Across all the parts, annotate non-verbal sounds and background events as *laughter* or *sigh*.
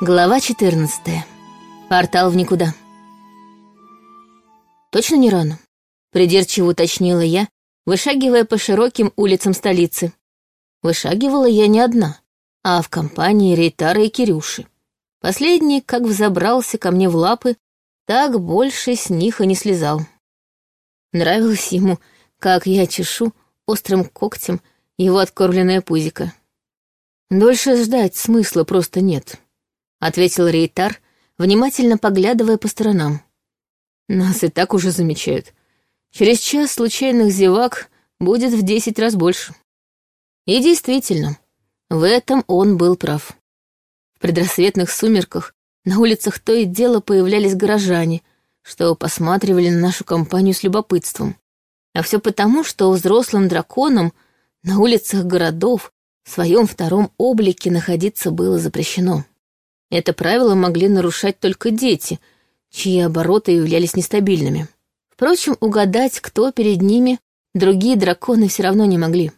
Глава 14. Портал в никуда. Точно не рано? Придирчиво уточнила я, вышагивая по широким улицам столицы. Вышагивала я не одна, а в компании Рейтара и Кирюши. Последний, как взобрался ко мне в лапы, так больше с них и не слезал. Нравилось ему, как я чешу острым когтем его откормленное пузико. Дольше ждать смысла просто нет ответил Рейтар, внимательно поглядывая по сторонам. Нас и так уже замечают. Через час случайных зевак будет в десять раз больше. И действительно, в этом он был прав. В предрассветных сумерках на улицах то и дело появлялись горожане, что посматривали на нашу компанию с любопытством. А все потому, что взрослым драконам на улицах городов в своем втором облике находиться было запрещено. Это правило могли нарушать только дети, чьи обороты являлись нестабильными. Впрочем, угадать, кто перед ними, другие драконы все равно не могли.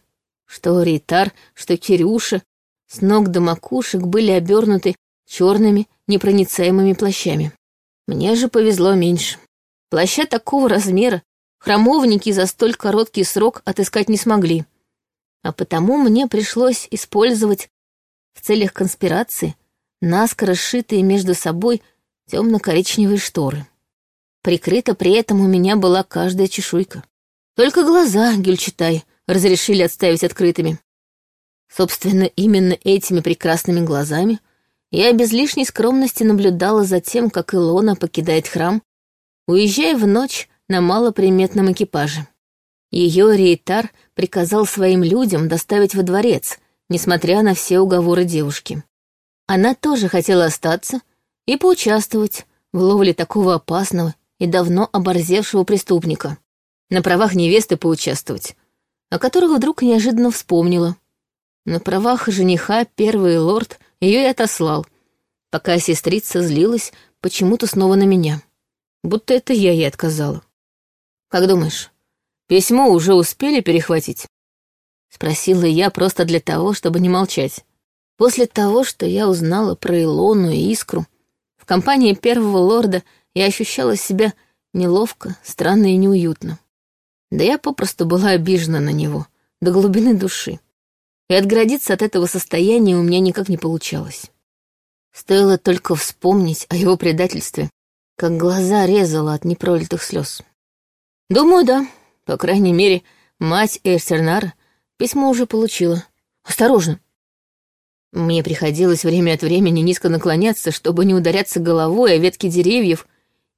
Что Рейтар, что Кирюша, с ног до макушек были обернуты черными непроницаемыми плащами. Мне же повезло меньше. Плаща такого размера храмовники за столь короткий срок отыскать не смогли. А потому мне пришлось использовать в целях конспирации наскоро сшитые между собой темно-коричневые шторы. Прикрыта при этом у меня была каждая чешуйка. Только глаза, Гюльчатай, разрешили отставить открытыми. Собственно, именно этими прекрасными глазами я без лишней скромности наблюдала за тем, как Илона покидает храм, уезжая в ночь на малоприметном экипаже. Ее Рейтар приказал своим людям доставить во дворец, несмотря на все уговоры девушки. Она тоже хотела остаться и поучаствовать в ловле такого опасного и давно оборзевшего преступника. На правах невесты поучаствовать, о которых вдруг неожиданно вспомнила. На правах жениха первый лорд ее и отослал, пока сестрица злилась почему-то снова на меня. Будто это я ей отказала. «Как думаешь, письмо уже успели перехватить?» Спросила я просто для того, чтобы не молчать. После того, что я узнала про Илону и Искру, в компании первого лорда я ощущала себя неловко, странно и неуютно. Да я попросту была обижена на него, до глубины души. И отгородиться от этого состояния у меня никак не получалось. Стоило только вспомнить о его предательстве, как глаза резала от непролитых слез. Думаю, да. По крайней мере, мать Эрсернара письмо уже получила. Осторожно, мне приходилось время от времени низко наклоняться, чтобы не ударяться головой о ветки деревьев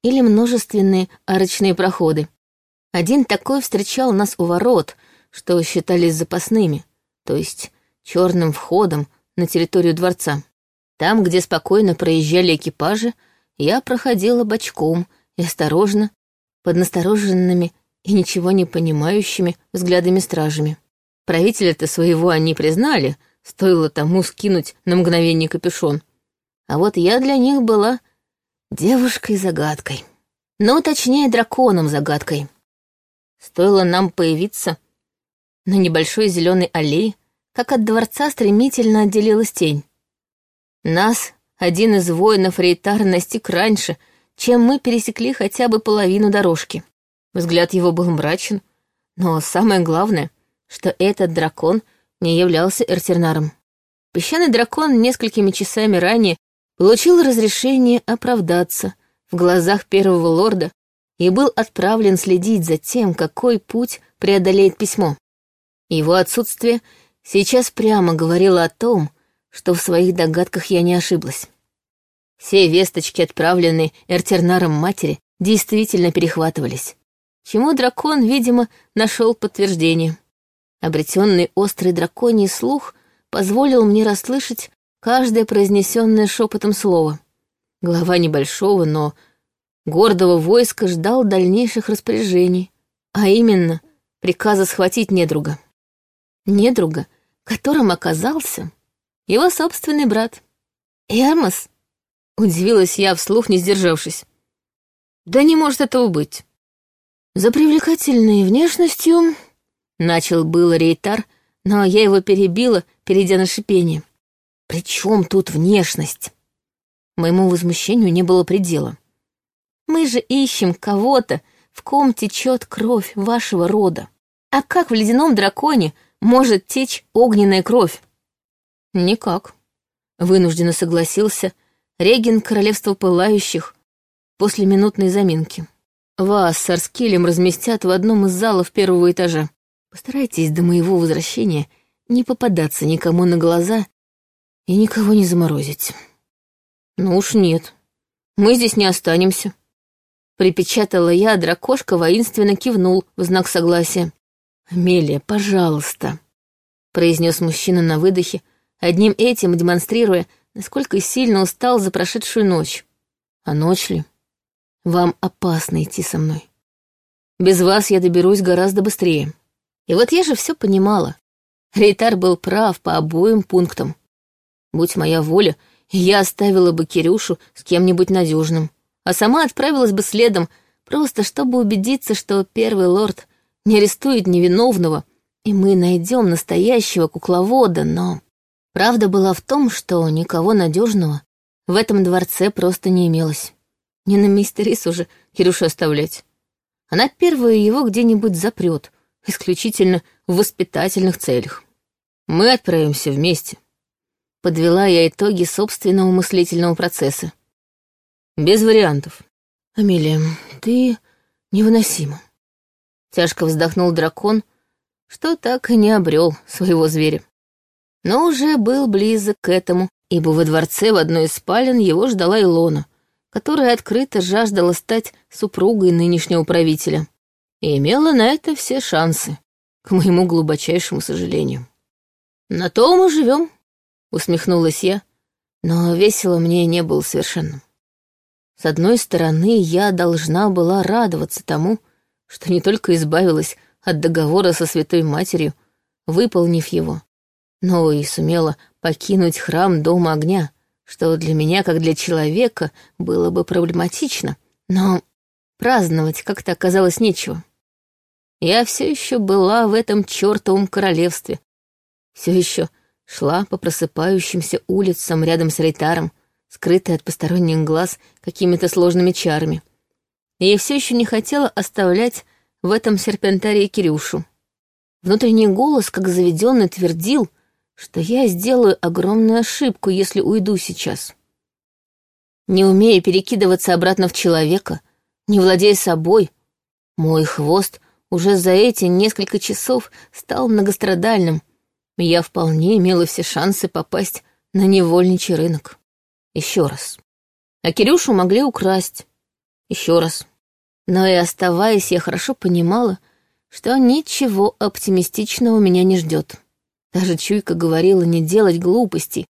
или множественные арочные проходы. Один такой встречал нас у ворот, что считались запасными, то есть черным входом на территорию дворца. Там, где спокойно проезжали экипажи, я проходила бочком и осторожно, под настороженными и ничего не понимающими взглядами стражами. Правителя-то своего они признали — Стоило тому скинуть на мгновение капюшон. А вот я для них была девушкой-загадкой. Ну, точнее, драконом-загадкой. Стоило нам появиться на небольшой зеленой аллее, как от дворца стремительно отделилась тень. Нас один из воинов Рейтара настиг раньше, чем мы пересекли хотя бы половину дорожки. Взгляд его был мрачен, но самое главное, что этот дракон — не являлся эртернаром. Песчаный дракон несколькими часами ранее получил разрешение оправдаться в глазах первого лорда и был отправлен следить за тем, какой путь преодолеет письмо. Его отсутствие сейчас прямо говорило о том, что в своих догадках я не ошиблась. Все весточки, отправленные Эртернаром матери, действительно перехватывались, чему дракон, видимо, нашел подтверждение. Обретенный острый драконий слух позволил мне расслышать каждое произнесенное шепотом слово. Глава небольшого, но гордого войска ждал дальнейших распоряжений, а именно приказа схватить недруга. Недруга, которым оказался его собственный брат. «Эрмос?» — удивилась я вслух, не сдержавшись. «Да не может этого быть. За привлекательной внешностью Начал был Рейтар, но я его перебила, перейдя на шипение. «При чем тут внешность?» Моему возмущению не было предела. Мы же ищем кого-то, в ком течет кровь вашего рода. А как в ледяном драконе может течь огненная кровь? Никак. Вынужденно согласился реген королевства пылающих после минутной заминки. Вас с Арскелем разместят в одном из залов первого этажа. Постарайтесь до моего возвращения не попадаться никому на глаза и никого не заморозить. Ну уж нет, мы здесь не останемся. Припечатала я, дракошка воинственно кивнул в знак согласия. «Амелия, пожалуйста», — произнес мужчина на выдохе, одним этим демонстрируя, насколько сильно устал за прошедшую ночь. А ночь ли? Вам опасно идти со мной. Без вас я доберусь гораздо быстрее. И вот я же все понимала. Рейтар был прав по обоим пунктам. Будь моя воля, я оставила бы Кирюшу с кем-нибудь надежным, а сама отправилась бы следом, просто чтобы убедиться, что первый лорд не арестует невиновного, и мы найдем настоящего кукловода, но... Правда была в том, что никого надежного в этом дворце просто не имелось. Не на мистерис уже Кирюшу оставлять. Она первая его где-нибудь запрет, исключительно в воспитательных целях. Мы отправимся вместе. Подвела я итоги собственного мыслительного процесса. Без вариантов. Амелия, ты невыносима. Тяжко вздохнул дракон, что так и не обрел своего зверя. Но уже был близок к этому, ибо во дворце в одной из спален его ждала Илона, которая открыто жаждала стать супругой нынешнего правителя и имела на это все шансы, к моему глубочайшему сожалению. «На то мы живем», — усмехнулась я, но весело мне не было совершенно. С одной стороны, я должна была радоваться тому, что не только избавилась от договора со Святой Матерью, выполнив его, но и сумела покинуть храм Дома Огня, что для меня, как для человека, было бы проблематично, но праздновать как-то оказалось нечего. Я все еще была в этом чертовом королевстве, все еще шла по просыпающимся улицам рядом с Рейтаром, скрытая от посторонних глаз какими-то сложными чарами. И я все еще не хотела оставлять в этом серпентарии Кирюшу. Внутренний голос, как заведенный, твердил, что я сделаю огромную ошибку, если уйду сейчас. Не умея перекидываться обратно в человека, не владея собой, мой хвост уже за эти несколько часов стал многострадальным, и я вполне имела все шансы попасть на невольничий рынок. Еще раз. А Кирюшу могли украсть. Еще раз. Но и оставаясь, я хорошо понимала, что ничего оптимистичного меня не ждет. Даже чуйка говорила не делать глупостей,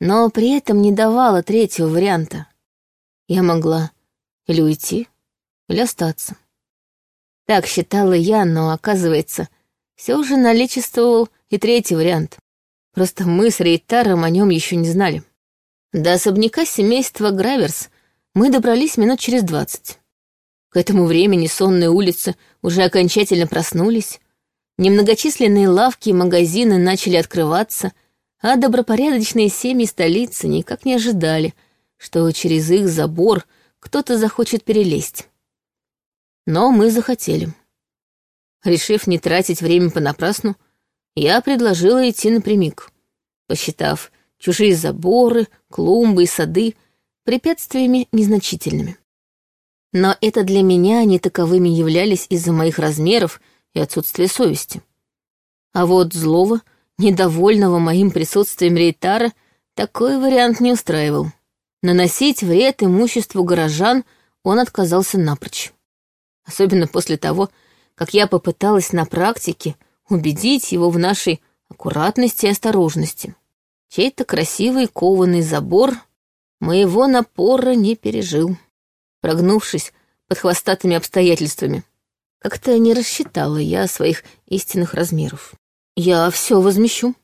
но при этом не давала третьего варианта. Я могла или уйти, или остаться. Так считала я, но, оказывается, все же наличествовал и третий вариант. Просто мы с Рейтаром о нем еще не знали. До особняка семейства Граверс мы добрались минут через двадцать. К этому времени сонные улицы уже окончательно проснулись, Немногочисленные лавки и магазины начали открываться, а добропорядочные семьи столицы никак не ожидали, что через их забор кто-то захочет перелезть. Но мы захотели. Решив не тратить время понапрасну, я предложила идти напрямик, посчитав чужие заборы, клумбы и сады препятствиями незначительными. Но это для меня не таковыми являлись из-за моих размеров и отсутствие совести. А вот злого, недовольного моим присутствием Рейтара, такой вариант не устраивал. Наносить вред имуществу горожан он отказался напрочь. Особенно после того, как я попыталась на практике убедить его в нашей аккуратности и осторожности. Чей-то красивый кованый забор моего напора не пережил, прогнувшись под хвостатыми обстоятельствами. Как-то не рассчитала я своих истинных размеров. Я все возмещу.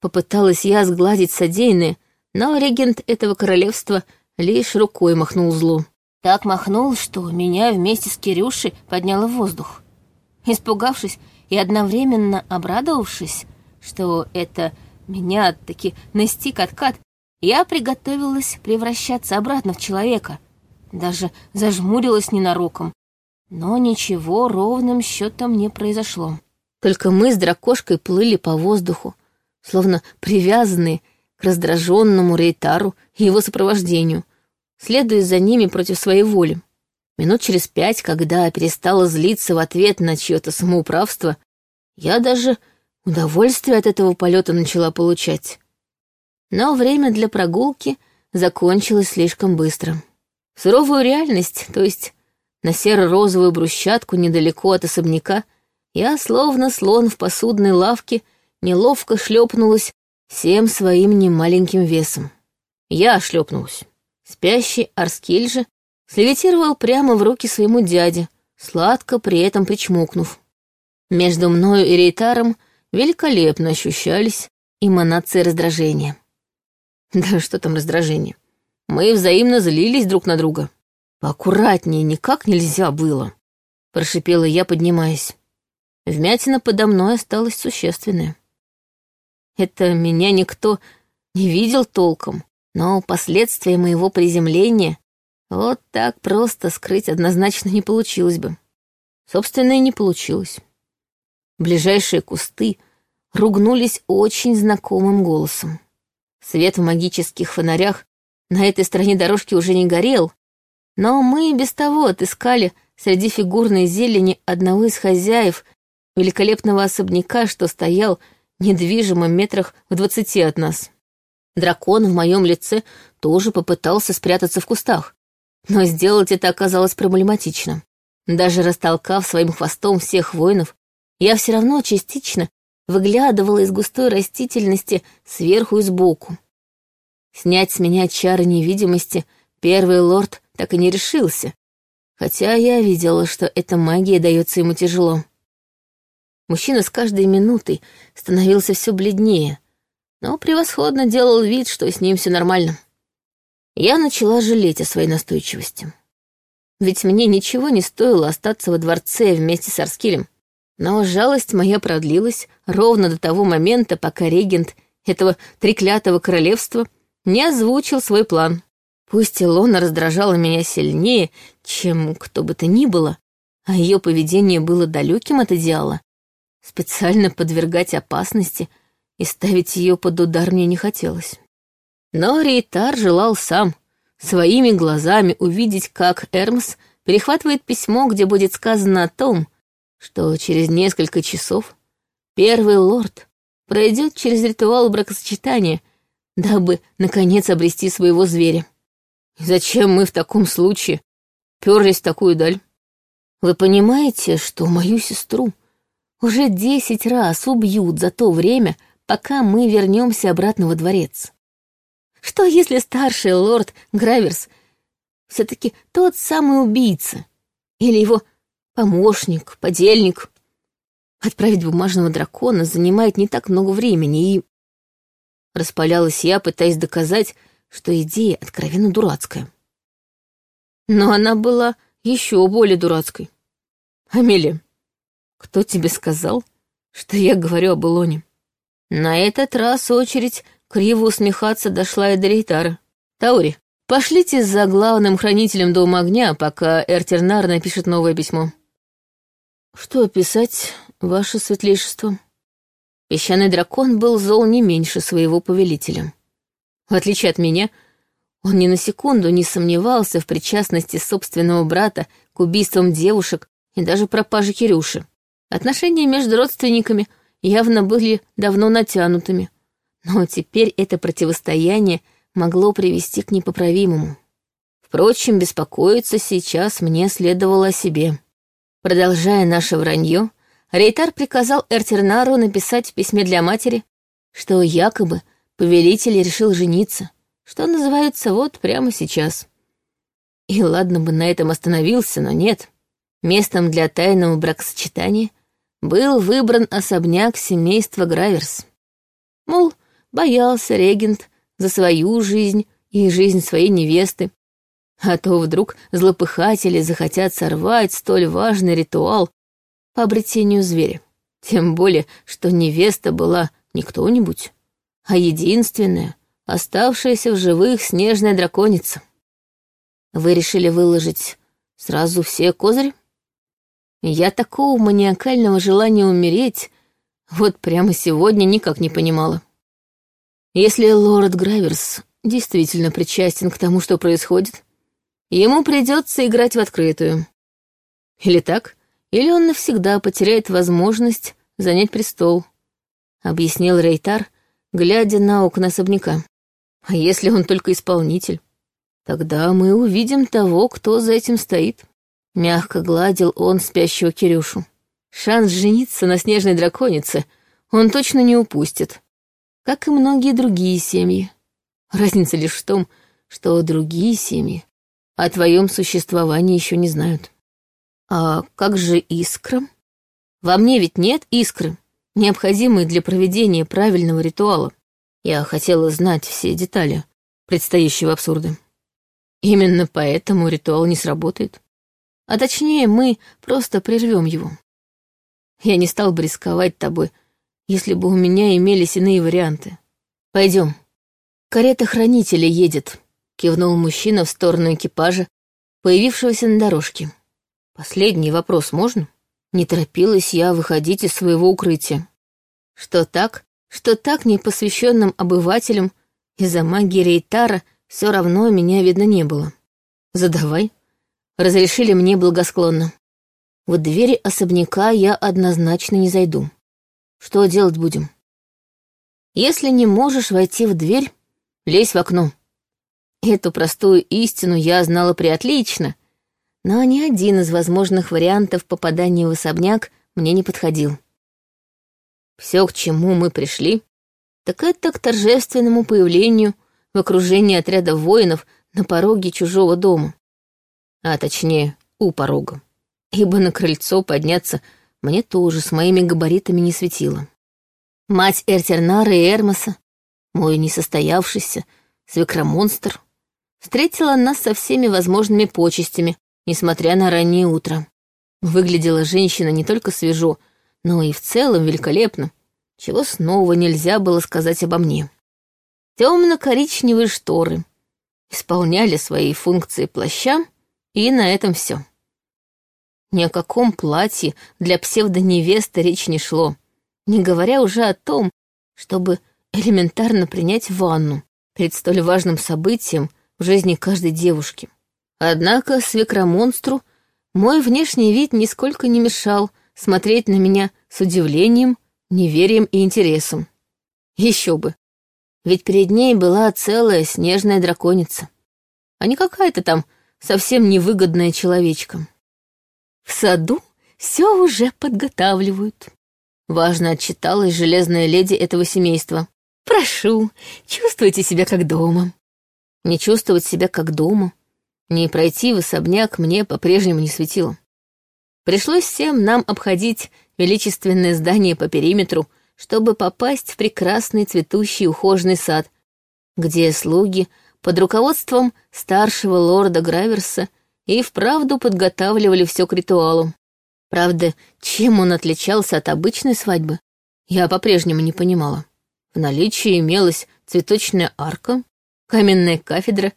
Попыталась я сгладить содеянное, но регент этого королевства лишь рукой махнул злу. Так махнул, что меня вместе с Кирюшей подняло в воздух. Испугавшись и одновременно обрадовавшись, что это меня таки настиг откат, Я приготовилась превращаться обратно в человека, даже зажмурилась ненароком. Но ничего ровным счетом не произошло. Только мы с дракошкой плыли по воздуху, словно привязанные к раздраженному Рейтару и его сопровождению, следуя за ними против своей воли. Минут через пять, когда перестала злиться в ответ на чье-то самоуправство, я даже удовольствие от этого полета начала получать. Но время для прогулки закончилось слишком быстро. Суровую реальность, то есть на серо-розовую брусчатку недалеко от особняка, я, словно слон в посудной лавке, неловко шлепнулась всем своим немаленьким весом. Я шлепнулась. Спящий Арскель же слевитировал прямо в руки своему дяде, сладко при этом причмокнув. Между мною и Рейтаром великолепно ощущались эманации раздражения. *laughs* Да что там раздражение? Мы взаимно злились друг на друга. Поаккуратнее никак нельзя было, прошипела я, поднимаясь. Вмятина подо мной осталась существенная. Это меня никто не видел толком, но последствия моего приземления вот так просто скрыть однозначно не получилось бы. Собственно, и не получилось. Ближайшие кусты ругнулись очень знакомым голосом. Свет в магических фонарях на этой стороне дорожки уже не горел, но мы без того отыскали среди фигурной зелени одного из хозяев великолепного особняка, что стоял недвижимо метрах в двадцати от нас. Дракон в моем лице тоже попытался спрятаться в кустах, но сделать это оказалось проблематично. Даже растолкав своим хвостом всех воинов, я все равно частично выглядывала из густой растительности сверху и сбоку. Снять с меня чары невидимости первый лорд так и не решился, хотя я видела, что эта магия дается ему тяжело. Мужчина с каждой минутой становился все бледнее, но превосходно делал вид, что с ним все нормально. Я начала жалеть о своей настойчивости. Ведь мне ничего не стоило остаться во дворце вместе с Арскилем. Но жалость моя продлилась ровно до того момента, пока регент этого треклятого королевства не озвучил свой план. Пусть Илона раздражала меня сильнее, чем кто бы то ни было, а ее поведение было далеким от идеала, Специально подвергать опасности и ставить ее под удар мне не хотелось. Но Рейтар желал сам, своими глазами увидеть, как Эрмс перехватывает письмо, где будет сказано о том, что через несколько часов первый лорд пройдет через ритуал бракосочетания, дабы, наконец, обрести своего зверя. И зачем мы в таком случае перлись в такую даль? Вы понимаете, что мою сестру уже десять раз убьют за то время, пока мы вернемся обратно во дворец. Что если старший лорд Граверс все-таки тот самый убийца? Или его помощник, подельник? Отправить бумажного дракона занимает не так много времени, и... Распалялась я, пытаясь доказать, что идея откровенно дурацкая. Но она была еще более дурацкой. Амелия, кто тебе сказал, что я говорю об Илоне? На этот раз очередь криво усмехаться дошла и до Рейтара. Таури, пошлите за главным хранителем Дома Огня, пока Эртернар напишет новое письмо. Что писать, ваше светлейшество? Песчаный дракон был зол не меньше своего повелителя. В отличие от меня, он ни на секунду не сомневался в причастности собственного брата к убийствам девушек и даже пропаже Кирюши. Отношения между родственниками явно были давно натянутыми, но теперь это противостояние могло привести к непоправимому. Впрочем, беспокоиться сейчас мне следовало о себе. Продолжая наше вранье, Рейтар приказал Эртернару написать в письме для матери, что якобы повелитель решил жениться, что называется вот прямо сейчас. И ладно бы на этом остановился, но нет. Местом для тайного бракосочетания был выбран особняк семейства Граверс. Мол, боялся регент за свою жизнь и жизнь своей невесты, а то вдруг злопыхатели захотят сорвать столь важный ритуал по обретению зверя. Тем более, что невеста была не кто-нибудь, а единственная, оставшаяся в живых снежная драконица. Вы решили выложить сразу все козыри? Я такого маниакального желания умереть вот прямо сегодня никак не понимала. Если лорд Граверс действительно причастен к тому, что происходит, ему придется играть в открытую. Или так, или он навсегда потеряет возможность занять престол, объяснил Рейтар, глядя на окна особняка. А если он только исполнитель? Тогда мы увидим того, кто за этим стоит. Мягко гладил он спящего Кирюшу. Шанс жениться на снежной драконице он точно не упустит, как и многие другие семьи. Разница лишь в том, что другие семьи о твоем существовании еще не знают. А как же искра? Во мне ведь нет искры, необходимой для проведения правильного ритуала. Я хотела знать все детали предстоящего абсурда. Именно поэтому ритуал не сработает. А точнее, мы просто прервем его. Я не стал бы рисковать тобой, если бы у меня имелись иные варианты. Пойдем. Карета хранителя едет, кивнул мужчина в сторону экипажа, появившегося на дорожке. Последний вопрос можно? Не торопилась я выходить из своего укрытия. Что так, что так непосвященным обывателям из-за магии Рейтара все равно меня видно не было. Задавай. Разрешили мне благосклонно. В двери особняка я однозначно не зайду. Что делать будем? Если не можешь войти в дверь, лезь в окно. Эту простую истину я знала приотлично, но ни один из возможных вариантов попадания в особняк мне не подходил. Все, к чему мы пришли, так это к торжественному появлению в окружении отряда воинов на пороге чужого дома. А точнее, у порога ибо на крыльцо подняться мне тоже с моими габаритами не светило. Мать Эртернара и Эрмоса, мой несостоявшийся свекромонстр, встретила нас со всеми возможными почестями, несмотря на раннее утро. Выглядела женщина не только свежо, но и в целом великолепно, чего снова нельзя было сказать обо мне. Темно-коричневые шторы исполняли свои функции плаща, и на этом все. Ни о каком платье для псевдоневесты речь не шло, не говоря уже о том, чтобы элементарно принять ванну перед столь важным событием в жизни каждой девушки. Однако свекромонстру мой внешний вид нисколько не мешал смотреть на меня с удивлением, неверием и интересом. Еще бы. Ведь перед ней была целая снежная драконица, а не какая-то там совсем невыгодная человечка. В саду все уже подготавливают. Важно отчиталась железная леди этого семейства. Прошу, чувствуйте себя как дома. Не чувствовать себя как дома, не пройти в особняк мне по-прежнему не светило. Пришлось всем нам обходить величественное здание по периметру, чтобы попасть в прекрасный цветущий ухоженный сад, где слуги под руководством старшего лорда Граверса и вправду подготавливали все к ритуалу. Правда, чем он отличался от обычной свадьбы, я по-прежнему не понимала. В наличии имелась цветочная арка, каменная кафедра,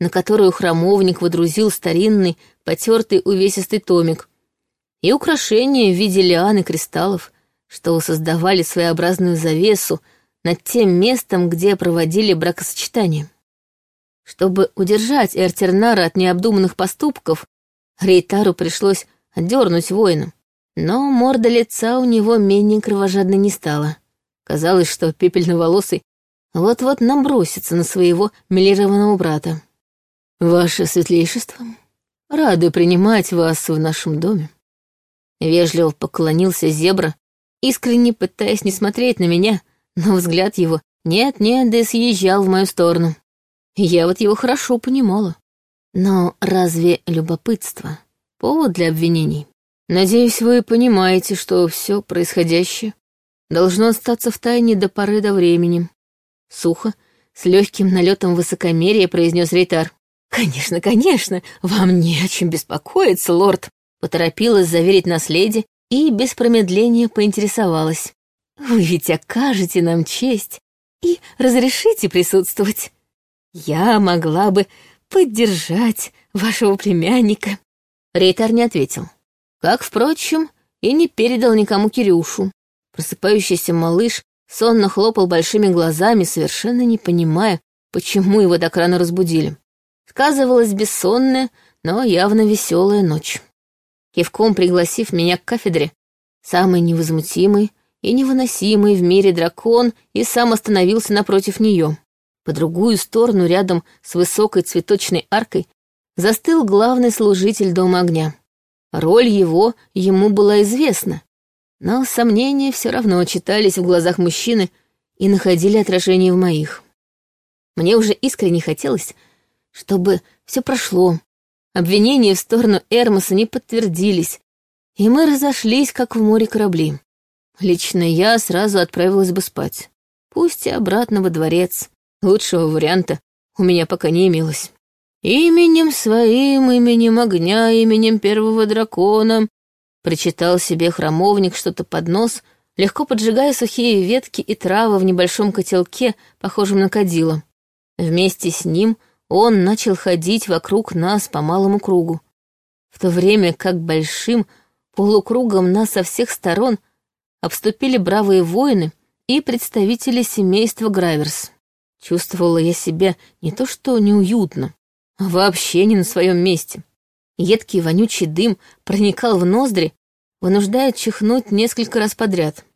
на которую храмовник водрузил старинный, потертый увесистый томик, и украшения в виде лиан и кристаллов, что создавали своеобразную завесу над тем местом, где проводили бракосочетание. Чтобы удержать Эртернара от необдуманных поступков, Рейтару пришлось отдернуть воина. Но морда лица у него менее кровожадной не стала. Казалось, что пепельноволосый вот-вот набросится на своего милированного брата. «Ваше светлейшество, рады принимать вас в нашем доме». Вежливо поклонился зебра, искренне пытаясь не смотреть на меня, но взгляд его нет-нет, да съезжал в мою сторону. Я вот его хорошо понимала. Но разве любопытство — повод для обвинений? Надеюсь, вы понимаете, что все происходящее должно остаться в тайне до поры до времени. Сухо, с легким налетом высокомерия произнес Рейтар. «Конечно, конечно, вам не о чем беспокоиться, лорд», поторопилась заверить наследие и без промедления поинтересовалась. «Вы ведь окажете нам честь и разрешите присутствовать. Я могла бы поддержать вашего племянника». Рейтар не ответил. Как, впрочем, и не передал никому Кирюшу. Просыпающийся малыш сонно хлопал большими глазами, совершенно не понимая, почему его так рано разбудили. Сказывалась бессонная, но явно веселая ночь. Кивком пригласив меня к кафедре, самый невозмутимый и невыносимый в мире дракон и сам остановился напротив нее. По другую сторону, рядом с высокой цветочной аркой, застыл главный служитель Дома огня. Роль его ему была известна, но сомнения все равно читались в глазах мужчины и находили отражение в моих. Мне уже искренне хотелось, чтобы все прошло. Обвинения в сторону Эрмоса не подтвердились, и мы разошлись, как в море корабли. Лично я сразу отправилась бы спать. Пусть и обратно во дворец. Лучшего варианта у меня пока не имелось. «Именем своим, именем огня, именем первого дракона», прочитал себе храмовник что-то под нос, легко поджигая сухие ветки и травы в небольшом котелке, похожем на кадило. Вместе с ним он начал ходить вокруг нас по малому кругу, в то время как большим полукругом нас со всех сторон обступили бравые воины и представители семейства Граверс. Чувствовала я себя не то что неуютно, Вообще не на своем месте. Едкий вонючий дым проникал в ноздри, вынуждая чихнуть несколько раз подряд.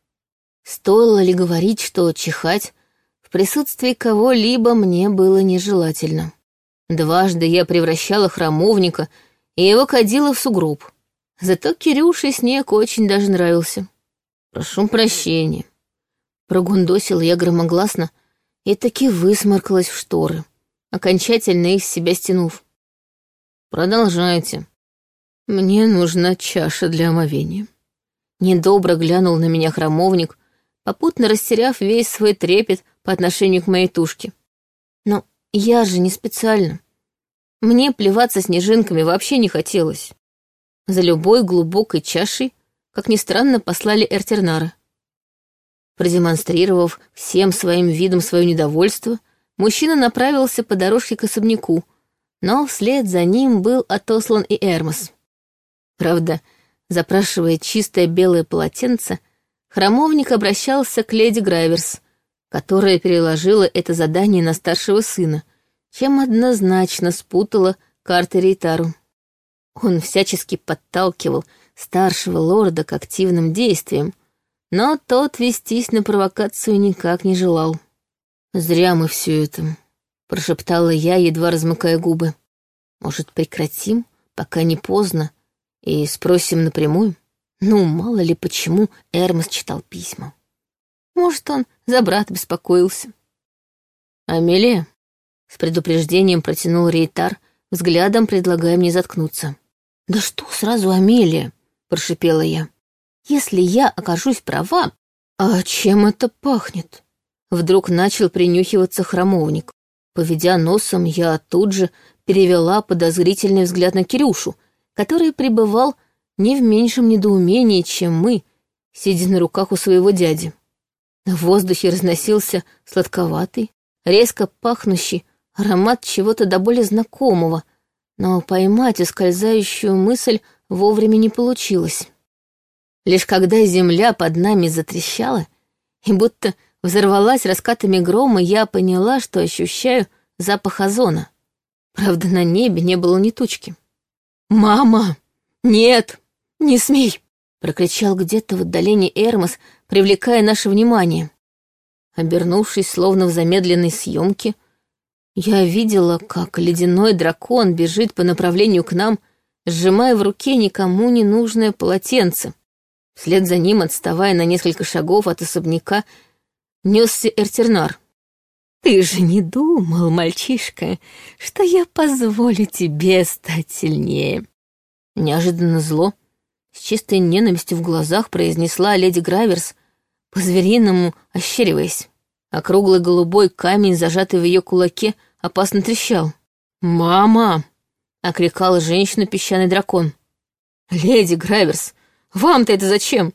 Стоило ли говорить, что чихать в присутствии кого-либо мне было нежелательно. Дважды я превращала храмовника и его кадила в сугроб. Зато Кирюше снег очень даже нравился. «Прошу прощения», — прогундосила я громогласно и таки высморкалась в шторы окончательно их с себя стянув. «Продолжайте. Мне нужна чаша для омовения». Недобро глянул на меня храмовник, попутно растеряв весь свой трепет по отношению к моей тушке. «Но я же не специально. Мне плеваться снежинками вообще не хотелось. За любой глубокой чашей, как ни странно, послали Эртернара. Продемонстрировав всем своим видом свое недовольство, мужчина направился по дорожке к особняку, но вслед за ним был отослан и Эрмос. Правда, запрашивая чистое белое полотенце, храмовник обращался к леди Грайверс, которая переложила это задание на старшего сына, чем однозначно спутала карты Рейтару. Он всячески подталкивал старшего лорда к активным действиям, но тот вестись на провокацию никак не желал. «Зря мы все это», — прошептала я, едва размыкая губы. «Может, прекратим, пока не поздно, и спросим напрямую? Ну, мало ли почему Эрмос читал письма. Может, он за брата беспокоился». «Амелия?» — с предупреждением протянул Рейтар, взглядом предлагая мне заткнуться. «Да что сразу Амелия?» — прошипела я. «Если я окажусь права, а чем это пахнет?» Вдруг начал принюхиваться храмовник. Поведя носом, я тут же перевела подозрительный взгляд на Кирюшу, который пребывал не в меньшем недоумении, чем мы, сидя на руках у своего дяди. В воздухе разносился сладковатый, резко пахнущий аромат чего-то до боли знакомого, но поймать ускользающую мысль вовремя не получилось. Лишь когда земля под нами затрещала, и будто взорвалась раскатами грома, я поняла, что ощущаю запах озона. Правда, на небе не было ни тучки. «Мама! Нет! Не смей!» — прокричал где-то в отдалении Эрмос, привлекая наше внимание. Обернувшись, словно в замедленной съемке, я видела, как ледяной дракон бежит по направлению к нам, сжимая в руке никому не нужное полотенце. Вслед за ним, отставая на несколько шагов от особняка, несся Эртернар. «Ты же не думал, мальчишка, что я позволю тебе стать сильнее?» Неожиданно зло, с чистой ненавистью в глазах произнесла леди Граверс, по-звериному ощериваясь. Округлый голубой камень, зажатый в ее кулаке, опасно трещал. «Мама!» — окрикала женщина песчаный дракон. «Леди Граверс, вам-то это зачем?»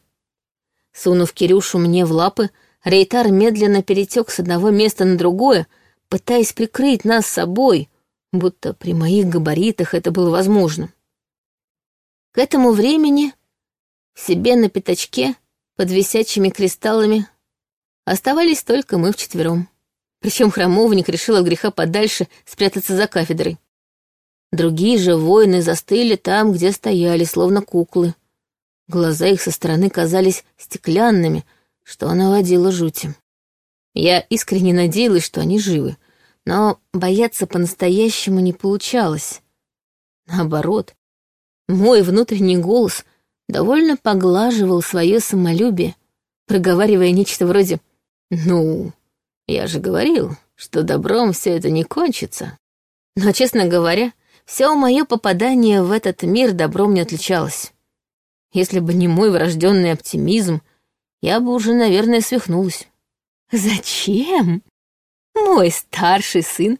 Сунув Кирюшу мне в лапы, Рейтар медленно перетек с одного места на другое, пытаясь прикрыть нас собой, будто при моих габаритах это было возможно. К этому времени в себе на пятачке под висячими кристаллами оставались только мы вчетвером. Причем храмовник решил от греха подальше спрятаться за кафедрой. Другие же воины застыли там, где стояли, словно куклы. Глаза их со стороны казались стеклянными, что наводило жути. Я искренне надеялась, что они живы, но бояться по-настоящему не получалось. Наоборот, мой внутренний голос довольно поглаживал свое самолюбие, проговаривая нечто вроде «Ну, я же говорил, что добром все это не кончится». Но, честно говоря, все мое попадание в этот мир добром не отличалось. Если бы не мой врожденный оптимизм, я бы уже, наверное, свихнулась. «Зачем? Мой старший сын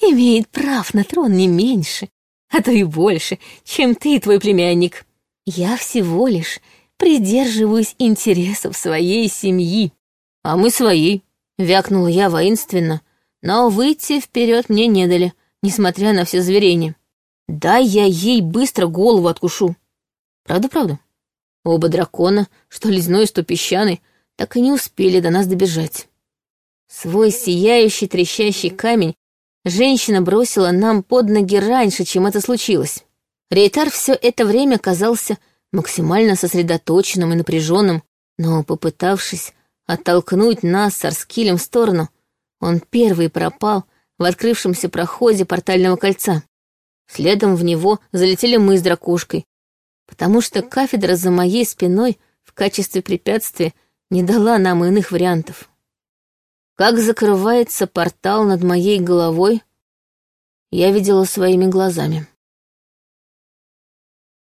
имеет прав на трон не меньше, а то и больше, чем ты и твой племянник. Я всего лишь придерживаюсь интересов своей семьи, а мы своей», — вякнула я воинственно, но выйти вперед мне не дали, несмотря на все зверение. «Дай я ей быстро голову откушу». Правда-правда? Оба дракона, что ледяной, что песчаный, так и не успели до нас добежать. Свой сияющий трещащий камень женщина бросила нам под ноги раньше, чем это случилось. Рейтар все это время казался максимально сосредоточенным и напряженным, но, попытавшись оттолкнуть нас с Арскилем в сторону, он первый пропал в открывшемся проходе портального кольца. Следом в него залетели мы с дракушкой, потому что кафедра за моей спиной в качестве препятствия не дала нам иных вариантов. Как закрывается портал над моей головой, я видела своими глазами.